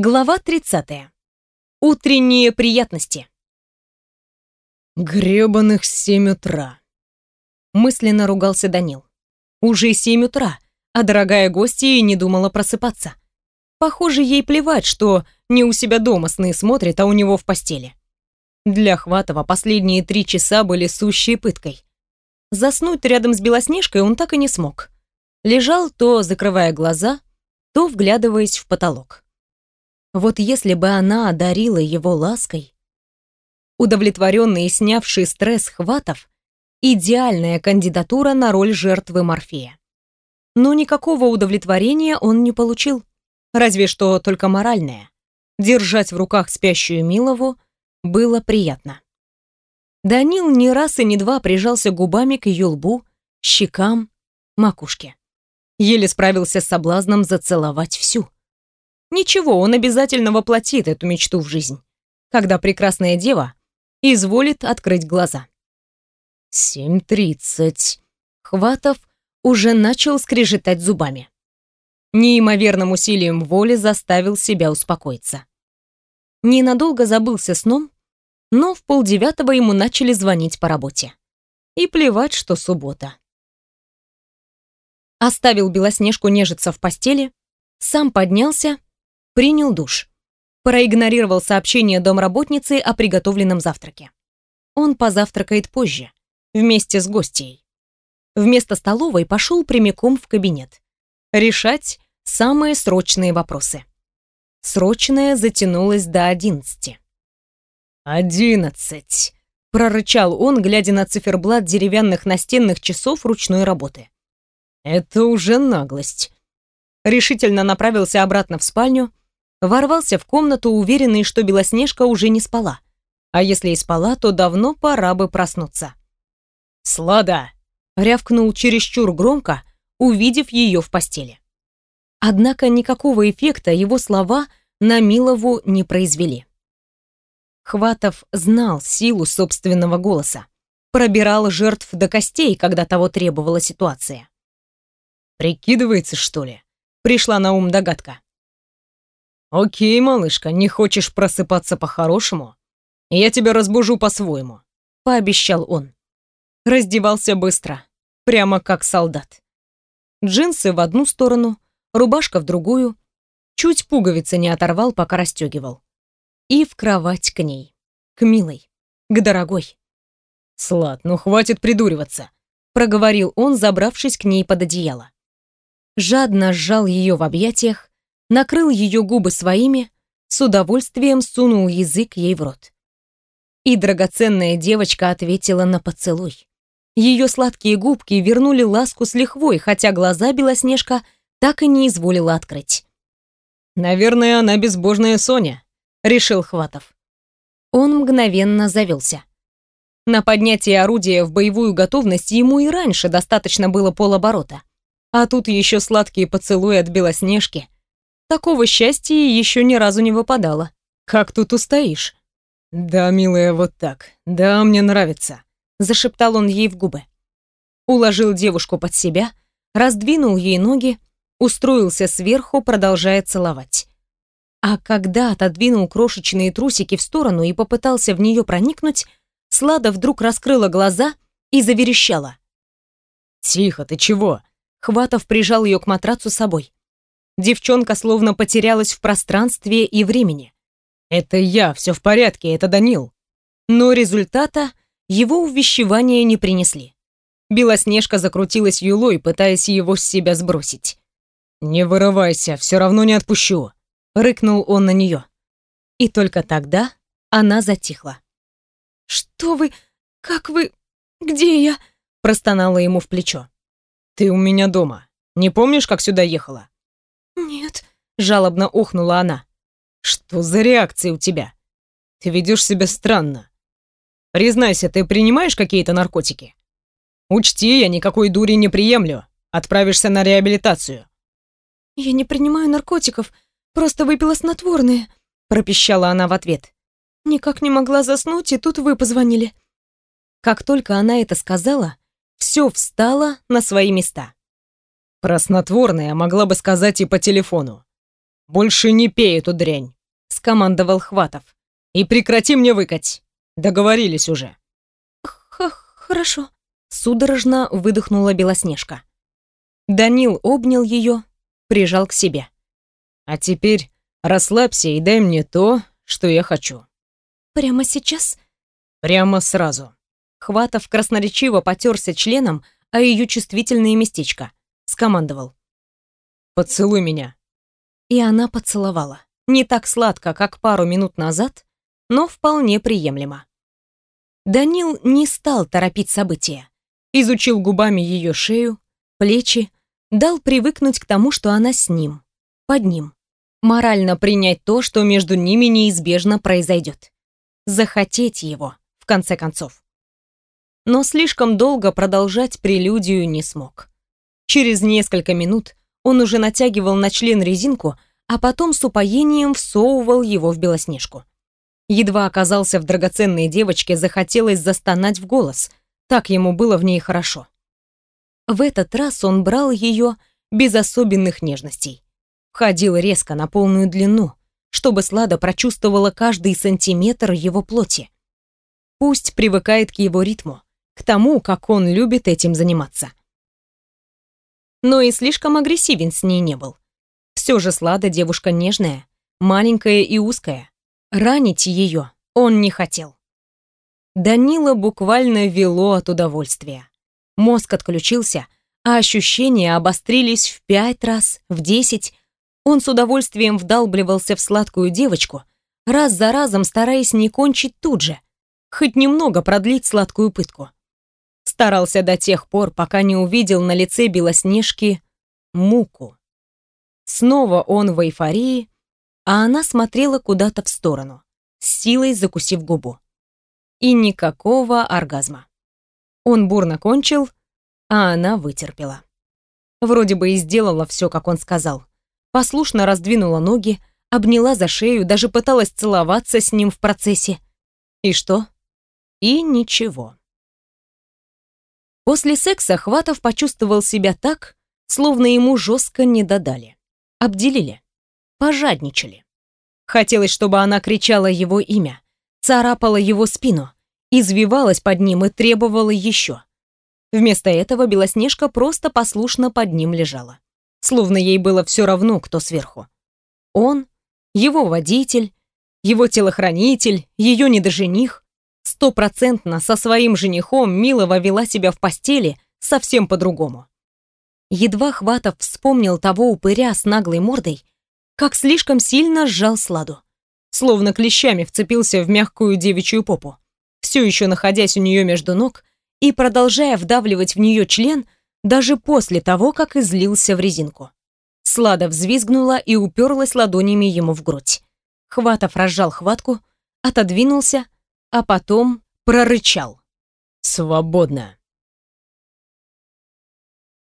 Глава 30. Утренние приятности. Гребаных семь утра. Мысленно ругался Данил. Уже семь утра, а дорогая гостья и не думала просыпаться. Похоже, ей плевать, что не у себя дома сны смотрит, а у него в постели. Для Хватова последние три часа были сущей пыткой. Заснуть рядом с Белоснежкой он так и не смог. Лежал то закрывая глаза, то вглядываясь в потолок. Вот если бы она одарила его лаской... Удовлетворенный и снявший стресс Хватов — идеальная кандидатура на роль жертвы Морфея. Но никакого удовлетворения он не получил. Разве что только моральное. Держать в руках спящую Милову было приятно. Данил не раз и не два прижался губами к ее лбу, щекам, макушке. Еле справился с соблазном зацеловать всю. Ничего, он обязательно воплотит эту мечту в жизнь, когда прекрасная дева изволит открыть глаза. Семь тридцать. Хватов уже начал скрежетать зубами. Неимоверным усилием воли заставил себя успокоиться. Ненадолго забылся сном, но в полдевятого ему начали звонить по работе. И плевать, что суббота. Оставил Белоснежку нежиться в постели, сам поднялся принял душ. Проигнорировал сообщение домработницы о приготовленном завтраке. Он позавтракает позже, вместе с гостьей. Вместо столовой пошел прямиком в кабинет. Решать самые срочные вопросы. Срочное затянулось до одиннадцати. «Одиннадцать!» — прорычал он, глядя на циферблат деревянных настенных часов ручной работы. «Это уже наглость!» Решительно направился обратно в спальню, ворвался в комнату, уверенный, что Белоснежка уже не спала. А если и спала, то давно пора бы проснуться. «Слада!» — рявкнул чересчур громко, увидев ее в постели. Однако никакого эффекта его слова на Милову не произвели. Хватов знал силу собственного голоса, пробирал жертв до костей, когда того требовала ситуация. «Прикидывается, что ли?» — пришла на ум догадка. «Окей, малышка, не хочешь просыпаться по-хорошему? Я тебя разбужу по-своему», — пообещал он. Раздевался быстро, прямо как солдат. Джинсы в одну сторону, рубашка в другую, чуть пуговицы не оторвал, пока расстегивал. И в кровать к ней, к милой, к дорогой. «Слад, ну хватит придуриваться», — проговорил он, забравшись к ней под одеяло. Жадно сжал ее в объятиях, накрыл ее губы своими, с удовольствием сунул язык ей в рот. И драгоценная девочка ответила на поцелуй. Ее сладкие губки вернули ласку с лихвой, хотя глаза Белоснежка так и не изволила открыть. «Наверное, она безбожная Соня», — решил Хватов. Он мгновенно завелся. На поднятие орудия в боевую готовность ему и раньше достаточно было полоборота. А тут еще сладкие поцелуи от Белоснежки — Такого счастья еще ни разу не выпадало. Как тут устоишь? Да, милая, вот так. Да, мне нравится, зашептал он ей в губы. Уложил девушку под себя, раздвинул ей ноги, устроился сверху, продолжая целовать. А когда отодвинул крошечные трусики в сторону и попытался в нее проникнуть, Слада вдруг раскрыла глаза и заверещала. «Тихо, ты чего?» Хватов прижал ее к матрацу собой. Девчонка словно потерялась в пространстве и времени. «Это я, все в порядке, это Данил». Но результата его увещевания не принесли. Белоснежка закрутилась юлой, пытаясь его с себя сбросить. «Не вырывайся, все равно не отпущу», — рыкнул он на нее. И только тогда она затихла. «Что вы? Как вы? Где я?» — простонала ему в плечо. «Ты у меня дома. Не помнишь, как сюда ехала?» «Нет», — жалобно охнула она. «Что за реакция у тебя? Ты ведешь себя странно. Признайся, ты принимаешь какие-то наркотики? Учти, я никакой дури не приемлю. Отправишься на реабилитацию». «Я не принимаю наркотиков, просто выпила снотворные», — пропищала она в ответ. «Никак не могла заснуть, и тут вы позвонили». Как только она это сказала, все встало на свои места. Про снотворное могла бы сказать и по телефону. больше не пей эту дрянь», — скомандовал Хватов. «И прекрати мне выкать. Договорились уже». Х «Хорошо», — судорожно выдохнула Белоснежка. Данил обнял ее, прижал к себе. «А теперь расслабься и дай мне то, что я хочу». «Прямо сейчас?» «Прямо сразу». Хватов красноречиво потерся членом о ее чувствительное местечко. Скомандовал. «Поцелуй меня». И она поцеловала. Не так сладко, как пару минут назад, но вполне приемлемо. Данил не стал торопить события. Изучил губами ее шею, плечи, дал привыкнуть к тому, что она с ним, под ним. Морально принять то, что между ними неизбежно произойдет. Захотеть его, в конце концов. Но слишком долго продолжать прелюдию не смог. Через несколько минут он уже натягивал на член резинку, а потом с упоением всовывал его в Белоснежку. Едва оказался в драгоценной девочке, захотелось застонать в голос. Так ему было в ней хорошо. В этот раз он брал ее без особенных нежностей. Входил резко на полную длину, чтобы Слада прочувствовала каждый сантиметр его плоти. Пусть привыкает к его ритму, к тому, как он любит этим заниматься. Но и слишком агрессивен с ней не был. Все же Слада девушка нежная, маленькая и узкая. Ранить ее он не хотел. Данила буквально вело от удовольствия. Мозг отключился, а ощущения обострились в пять раз, в десять. Он с удовольствием вдалбливался в сладкую девочку, раз за разом стараясь не кончить тут же, хоть немного продлить сладкую пытку. Старался до тех пор, пока не увидел на лице Белоснежки муку. Снова он в эйфории, а она смотрела куда-то в сторону, с силой закусив губу. И никакого оргазма. Он бурно кончил, а она вытерпела. Вроде бы и сделала все, как он сказал. Послушно раздвинула ноги, обняла за шею, даже пыталась целоваться с ним в процессе. И что? И ничего. После секса Хватов почувствовал себя так, словно ему жестко не додали. Обделили пожадничали. Хотелось, чтобы она кричала его имя, царапала его спину, извивалась под ним и требовала еще. Вместо этого Белоснежка просто послушно под ним лежала. Словно ей было все равно, кто сверху. Он, его водитель, его телохранитель, ее недожених. Стопроцентно со своим женихом Милова вела себя в постели совсем по-другому. Едва Хватов вспомнил того упыря с наглой мордой, как слишком сильно сжал Сладу. Словно клещами вцепился в мягкую девичью попу, все еще находясь у нее между ног и продолжая вдавливать в нее член даже после того, как излился в резинку. Слада взвизгнула и уперлась ладонями ему в грудь. Хватов разжал хватку, отодвинулся, а потом прорычал. «Свободно!»